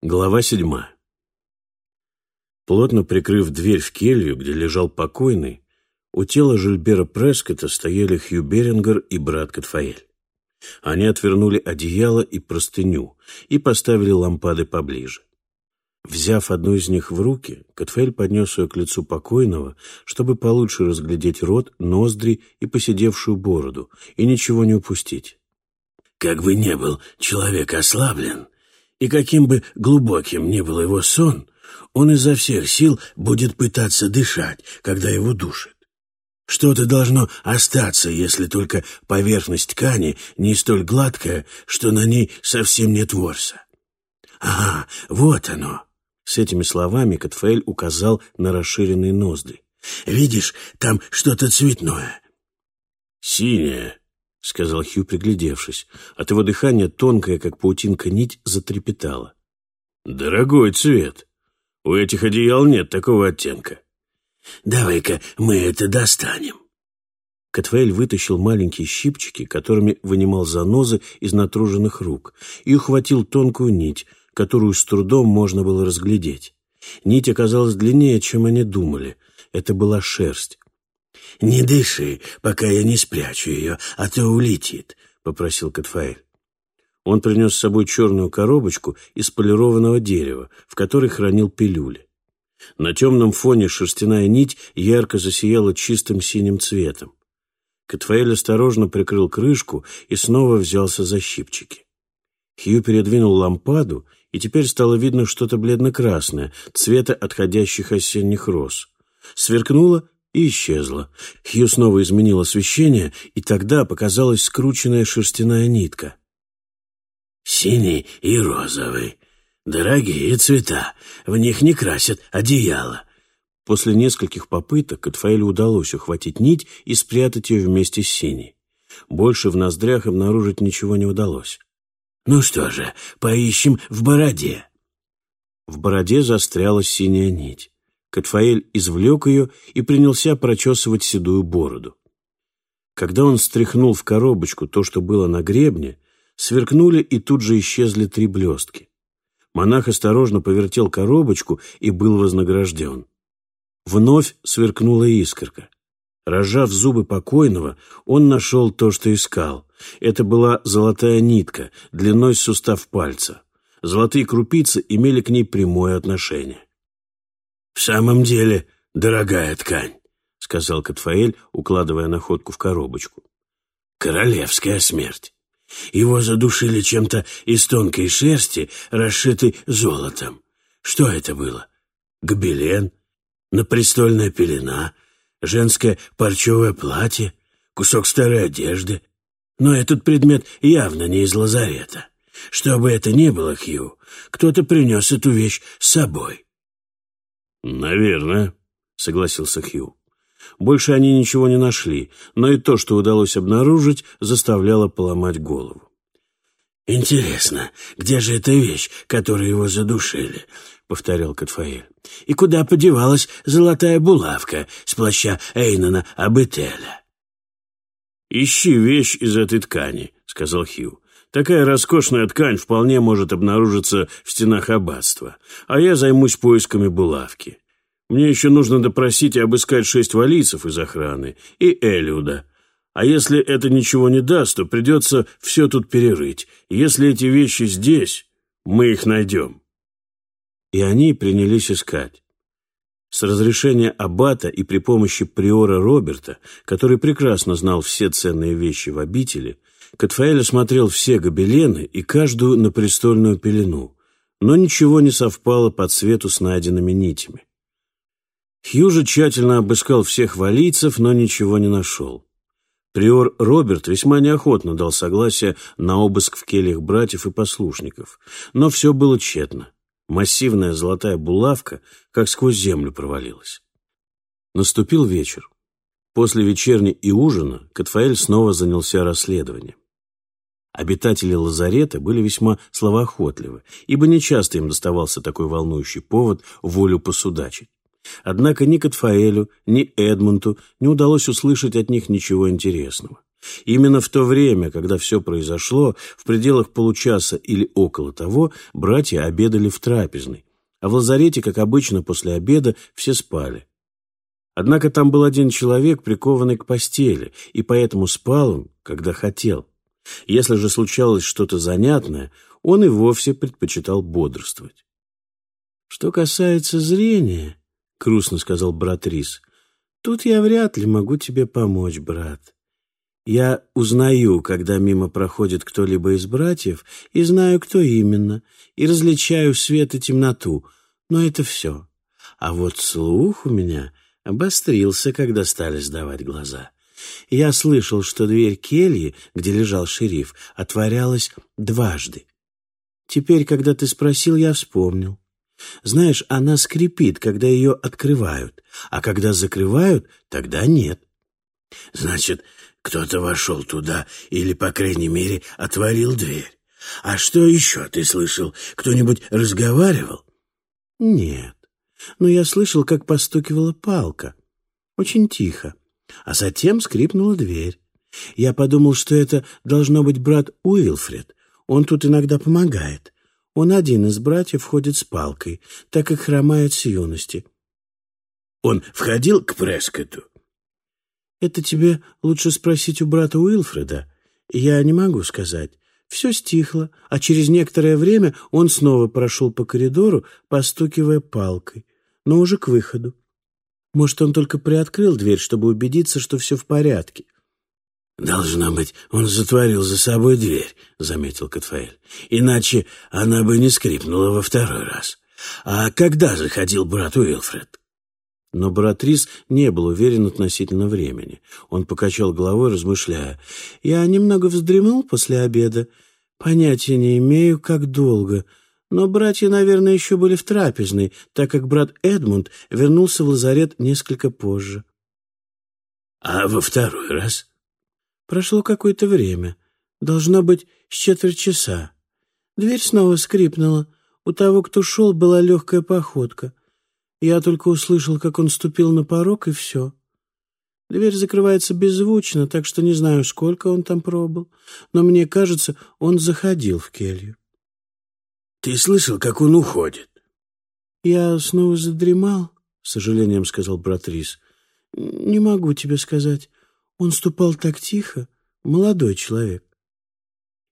Глава седьмая. Плотно прикрыв дверь в келью, где лежал покойный, у тела Жильбера Прескота стояли Хью Берингер и брат Катфаэль. Они отвернули одеяло и простыню и поставили лампады поближе. Взяв одну из них в руки, Катфаэль поднес ее к лицу покойного, чтобы получше разглядеть рот, ноздри и посидевшую бороду, и ничего не упустить. «Как бы не был человек ослаблен, и каким бы глубоким ни был его сон, он изо всех сил будет пытаться дышать, когда его душит. Что-то должно остаться, если только поверхность ткани не столь гладкая, что на ней совсем нет ворса. Ага, вот оно. С этими словами Катфаэль указал на расширенные ноздри. Видишь, там что-то цветное. Синее, — сказал Хью, приглядевшись. От его дыхания тонкая, как паутинка, нить затрепетала. «Дорогой цвет! У этих одеял нет такого оттенка». «Давай-ка мы это достанем». Катфаэль вытащил маленькие щипчики, которыми вынимал занозы из натруженных рук, и ухватил тонкую нить, которую с трудом можно было разглядеть. Нить оказалась длиннее, чем они думали. Это была шерсть. «Не дыши, пока я не спрячу ее, а то улетит», — попросил Катфаэль. Он принес с собой черную коробочку из полированного дерева, в которой хранил пилюли. На темном фоне шерстяная нить ярко засияла чистым синим цветом. Катфаэль осторожно прикрыл крышку и снова взялся за щипчики. Хью передвинул лампаду, и теперь стало видно что-то бледно-красное, цвета отходящих осенних роз. Сверкнуло и исчезла. Хью снова изменил освещение, и тогда показалась скрученная шерстяная нитка. «Синий и розовый. Дорогие цвета. В них не красят одеяло». После нескольких попыток Катфаэлю удалось ухватить нить и спрятать ее вместе с синей. Больше в ноздрях обнаружить ничего не удалось. «Ну что же, поищем в бороде». В бороде застряла синяя нить. Катфаэль извлек ее и принялся прочесывать седую бороду. Когда он стряхнул в коробочку то, что было на гребне, сверкнули и тут же исчезли три блестки. Монах осторожно повертел коробочку и был вознагражден. Вновь сверкнула искорка. Разжав зубы покойного, он нашел то, что искал. Это была золотая нитка, длиной сустав пальца. Золотые крупицы имели к ней прямое отношение. «В самом деле, дорогая ткань», — сказал Катфаэль, укладывая находку в коробочку. «Королевская смерть. Его задушили чем-то из тонкой шерсти, расшитой золотом. Что это было? Гобелен? Напрестольная пелена? Женское парчевое платье? Кусок старой одежды? Но этот предмет явно не из лазарета. Что бы это ни было, Хью, кто-то принес эту вещь с собой». «Наверное», — согласился Хью. Больше они ничего не нашли, но и то, что удалось обнаружить, заставляло поломать голову. «Интересно, где же эта вещь, которую его задушили?» — повторял Катфаэль. «И куда подевалась золотая булавка с плаща Эйнона Абетеля?» «Ищи вещь из этой ткани», — сказал Хью. «Такая роскошная ткань вполне может обнаружиться в стенах аббатства, а я займусь поисками булавки. Мне еще нужно допросить и обыскать шесть валийцев из охраны и Элиуда. А если это ничего не даст, то придется все тут перерыть. Если эти вещи здесь, мы их найдем». И они принялись искать. С разрешения аббата и при помощи приора Роберта, который прекрасно знал все ценные вещи в обители, Катфаэль осмотрел все гобелены и каждую на престольную пелену, но ничего не совпало по цвету с найденными нитями. Хью же тщательно обыскал всех валийцев, но ничего не нашел. Приор Роберт весьма неохотно дал согласие на обыск в кельях братьев и послушников, но все было тщетно. Массивная золотая булавка как сквозь землю провалилась. Наступил вечер. После вечерни и ужина Катфаэль снова занялся расследованием. Обитатели лазарета были весьма словоохотливы, ибо нечасто им доставался такой волнующий повод волю посудачить. Однако ни Катфаэлю, ни Эдмунту не удалось услышать от них ничего интересного. Именно в то время, когда все произошло, в пределах получаса или около того, братья обедали в трапезной, а в лазарете, как обычно, после обеда все спали. Однако там был один человек, прикованный к постели, и поэтому спал он, когда хотел. Если же случалось что-то занятное, он и вовсе предпочитал бодрствовать. «Что касается зрения», — грустно сказал брат Рис, — «тут я вряд ли могу тебе помочь, брат. Я узнаю, когда мимо проходит кто-либо из братьев, и знаю, кто именно, и различаю свет и темноту, но это все. А вот слух у меня обострился, когда стали сдавать глаза. Я слышал, что дверь кельи, где лежал шериф, отворялась дважды. Теперь, когда ты спросил, я вспомнил. Знаешь, она скрипит, когда ее открывают, а когда закрывают, тогда нет. Значит, кто-то вошел туда или, по крайней мере, отворил дверь. А что еще ты слышал? Кто-нибудь разговаривал? Нет. Но я слышал, как постукивала палка. Очень тихо. А затем скрипнула дверь. Я подумал, что это должно быть брат Уилфред. Он тут иногда помогает. Он один из братьев ходит с палкой, так как хромает с юности. Он входил к Прескоту? Это тебе лучше спросить у брата Уилфреда. Я не могу сказать. Все стихло, а через некоторое время он снова прошел по коридору, постукивая палкой, но уже к выходу. Может, он только приоткрыл дверь, чтобы убедиться, что все в порядке. «Должно быть, он затворил за собой дверь», — заметил Катфаэль. «Иначе она бы не скрипнула во второй раз. А когда заходил брат Уилфред?» Но брат Рис не был уверен относительно времени. Он покачал головой, размышляя. «Я немного вздремнул после обеда. Понятия не имею, как долго. Но братья, наверное, еще были в трапезной, так как брат Эдмунд вернулся в лазарет несколько позже». «А во второй раз?» «Прошло какое-то время. Должно быть, с четверть часа. Дверь снова скрипнула. У того, кто шел, была легкая походка. Я только услышал, как он ступил на порог, и все. Дверь закрывается беззвучно, так что не знаю, сколько он там пробыл, но мне кажется, он заходил в келью. — Ты слышал, как он уходит? — Я снова задремал, — с сожалением сказал брат Рис. — Не могу тебе сказать. Он ступал так тихо, молодой человек.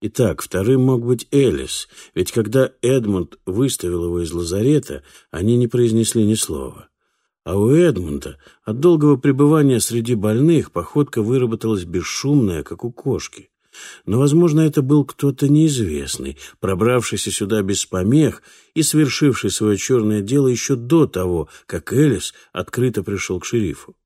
Итак, вторым мог быть Элис, ведь когда Эдмунд выставил его из лазарета, они не произнесли ни слова. А у Эдмунда от долгого пребывания среди больных походка выработалась бесшумная, как у кошки. Но, возможно, это был кто-то неизвестный, пробравшийся сюда без помех и совершивший свое черное дело еще до того, как Элис открыто пришел к шерифу.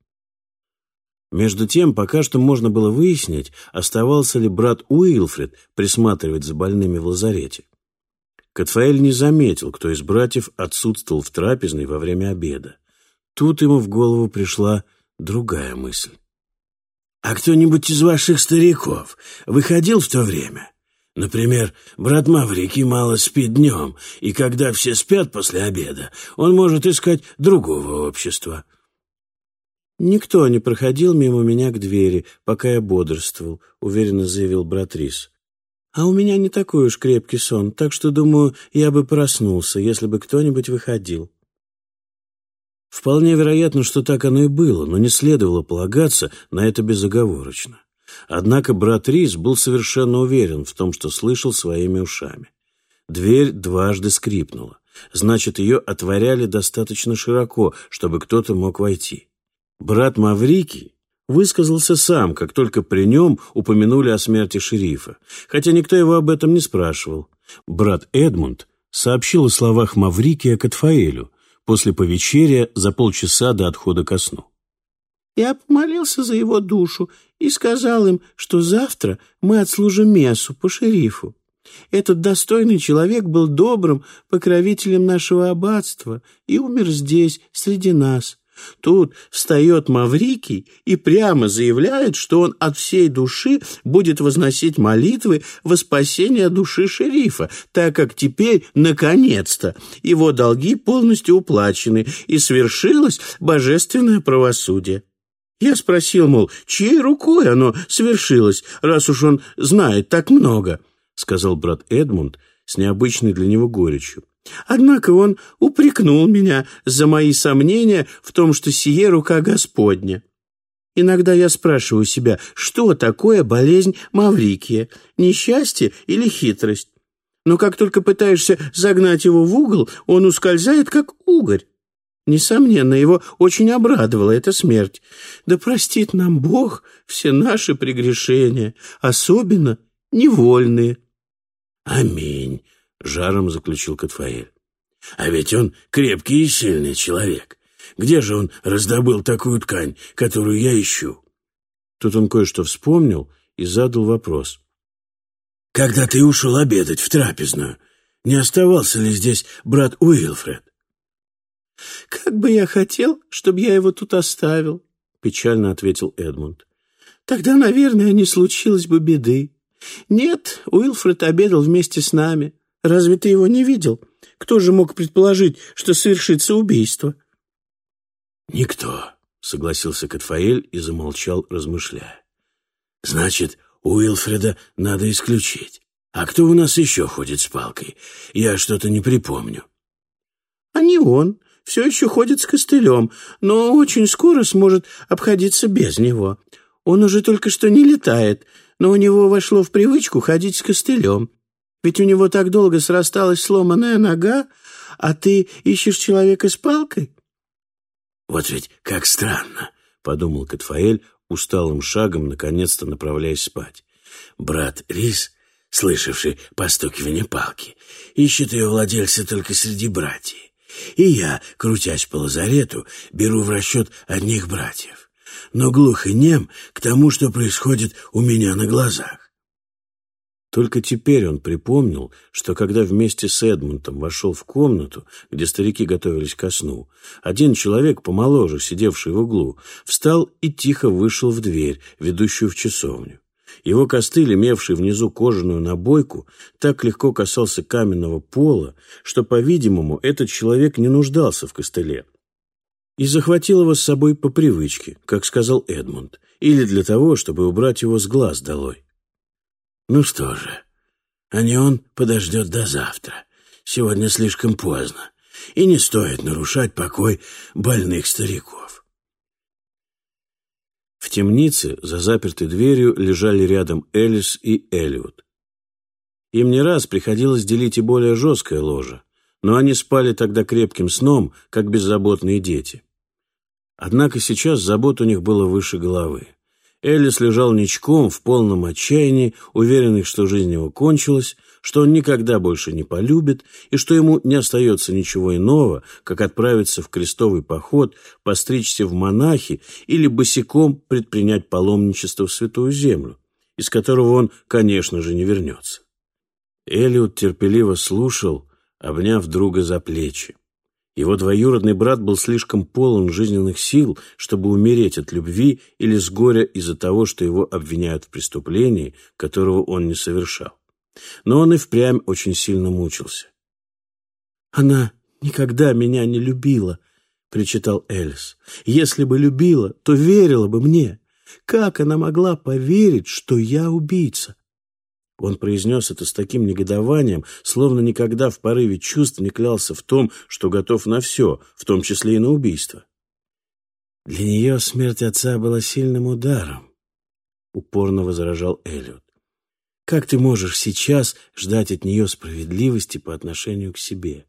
Между тем, пока что можно было выяснить, оставался ли брат Уилфред присматривать за больными в лазарете. Катфаэль не заметил, кто из братьев отсутствовал в трапезной во время обеда. Тут ему в голову пришла другая мысль. «А кто-нибудь из ваших стариков выходил в то время? Например, брат Маврики мало спит днем, и когда все спят после обеда, он может искать другого общества». «Никто не проходил мимо меня к двери, пока я бодрствовал», — уверенно заявил брат Рис. «А у меня не такой уж крепкий сон, так что, думаю, я бы проснулся, если бы кто-нибудь выходил». Вполне вероятно, что так оно и было, но не следовало полагаться на это безоговорочно. Однако брат Рис был совершенно уверен в том, что слышал своими ушами. Дверь дважды скрипнула. Значит, ее отворяли достаточно широко, чтобы кто-то мог войти. Брат Маврикий высказался сам, как только при нем упомянули о смерти шерифа, хотя никто его об этом не спрашивал. Брат Эдмунд сообщил о словах Маврикия Катфаэлю после повечерия за полчаса до отхода ко сну. «Я помолился за его душу и сказал им, что завтра мы отслужим мессу по шерифу. Этот достойный человек был добрым покровителем нашего аббатства и умер здесь, среди нас, Тут встает Маврикий и прямо заявляет, что он от всей души будет возносить молитвы во спасение души шерифа, так как теперь, наконец-то, его долги полностью уплачены и свершилось божественное правосудие. Я спросил, мол, чьей рукой оно свершилось, раз уж он знает так много, — сказал брат Эдмунд с необычной для него горечью. Однако он упрекнул меня за мои сомнения в том, что сие рука Господня. Иногда я спрашиваю себя, что такое болезнь Маврикия, несчастье или хитрость? Но как только пытаешься загнать его в угол, он ускользает, как угорь. Несомненно, его очень обрадовала эта смерть. Да простит нам Бог все наши прегрешения, особенно невольные. Аминь. — жаром заключил Катфаэль. «А ведь он крепкий и сильный человек. Где же он раздобыл такую ткань, которую я ищу?» Тут он кое-что вспомнил и задал вопрос. «Когда ты ушел обедать в трапезную, не оставался ли здесь брат Уилфред?» «Как бы я хотел, чтобы я его тут оставил», — печально ответил Эдмунд. «Тогда, наверное, не случилось бы беды. Нет, Уилфред обедал вместе с нами. Разве ты его не видел? Кто же мог предположить, что совершится убийство?» «Никто», — согласился Катфаэль и замолчал, размышляя. «Значит, Уилфреда надо исключить. А кто у нас еще ходит с палкой? Я что-то не припомню». «А не он. Все еще ходит с костылем, но очень скоро сможет обходиться без него. Он уже только что не летает, но у него вошло в привычку ходить с костылем. Ведь у него так долго срасталась сломанная нога, а ты ищешь человека с палкой? Вот ведь как странно, — подумал Катфаэль, усталым шагом, наконец-то направляясь спать. Брат Рис, слышавший постукивание палки, ищет ее владельца только среди братьев. И я, крутясь по лазарету, беру в расчет одних братьев. Но глух и нем к тому, что происходит у меня на глазах. Только теперь он припомнил, что когда вместе с Эдмунтом вошел в комнату, где старики готовились ко сну, один человек, помоложе, сидевший в углу, встал и тихо вышел в дверь, ведущую в часовню. Его костыль, имевший внизу кожаную набойку, так легко касался каменного пола, что, по-видимому, этот человек не нуждался в костыле. И захватил его с собой по привычке, как сказал Эдмунд, или для того, чтобы убрать его с глаз долой. Ну что же, а не он подождет до завтра. Сегодня слишком поздно, и не стоит нарушать покой больных стариков. В темнице за запертой дверью лежали рядом Элис и Элliot. Им не раз приходилось делить и более жесткое ложе, но они спали тогда крепким сном, как беззаботные дети. Однако сейчас забот у них было выше головы. Элис лежал ничком, в полном отчаянии, уверенный, что жизнь его кончилась, что он никогда больше не полюбит и что ему не остается ничего иного, как отправиться в крестовый поход, постричься в монахи или босиком предпринять паломничество в Святую Землю, из которого он, конечно же, не вернется. Элиот терпеливо слушал, обняв друга за плечи. Его двоюродный брат был слишком полон жизненных сил, чтобы умереть от любви или с горя из-за того, что его обвиняют в преступлении, которого он не совершал. Но он и впрямь очень сильно мучился. «Она никогда меня не любила», — причитал Элис. «Если бы любила, то верила бы мне. Как она могла поверить, что я убийца?» Он произнес это с таким негодованием, словно никогда в порыве чувств не клялся в том, что готов на все, в том числе и на убийство. «Для нее смерть отца была сильным ударом», — упорно возражал Эллиот. «Как ты можешь сейчас ждать от нее справедливости по отношению к себе?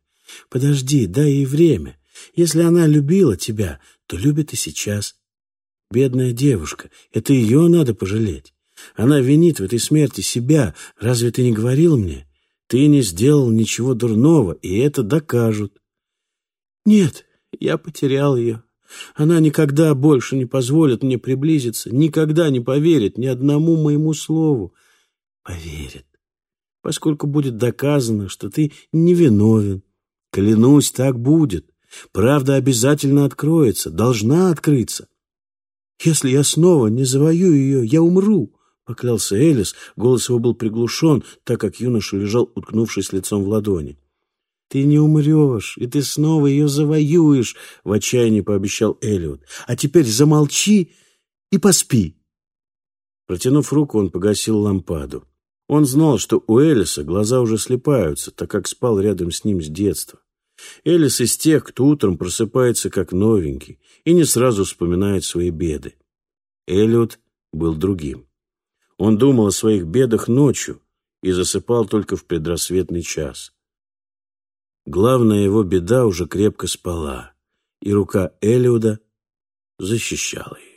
Подожди, дай ей время. Если она любила тебя, то любит и сейчас. Бедная девушка, это ее надо пожалеть. Она винит в этой смерти себя. Разве ты не говорил мне? Ты не сделал ничего дурного, и это докажут. Нет, я потерял ее. Она никогда больше не позволит мне приблизиться, никогда не поверит ни одному моему слову. Поверит, поскольку будет доказано, что ты невиновен. Клянусь, так будет. Правда обязательно откроется, должна открыться. Если я снова не завою ее, я умру, — поклялся Элис. Голос его был приглушен, так как юноша лежал, уткнувшись лицом в ладони. «Ты не умрешь, и ты снова ее завоюешь», — в отчаянии пообещал Элиот. «А теперь замолчи и поспи». Протянув руку, он погасил лампаду. Он знал, что у Элиса глаза уже слепаются, так как спал рядом с ним с детства. Элис из тех, кто утром просыпается как новенький и не сразу вспоминает свои беды. Эллиот был другим. Он думал о своих бедах ночью и засыпал только в предрассветный час. Главная его беда уже крепко спала, и рука Элиода защищала ее.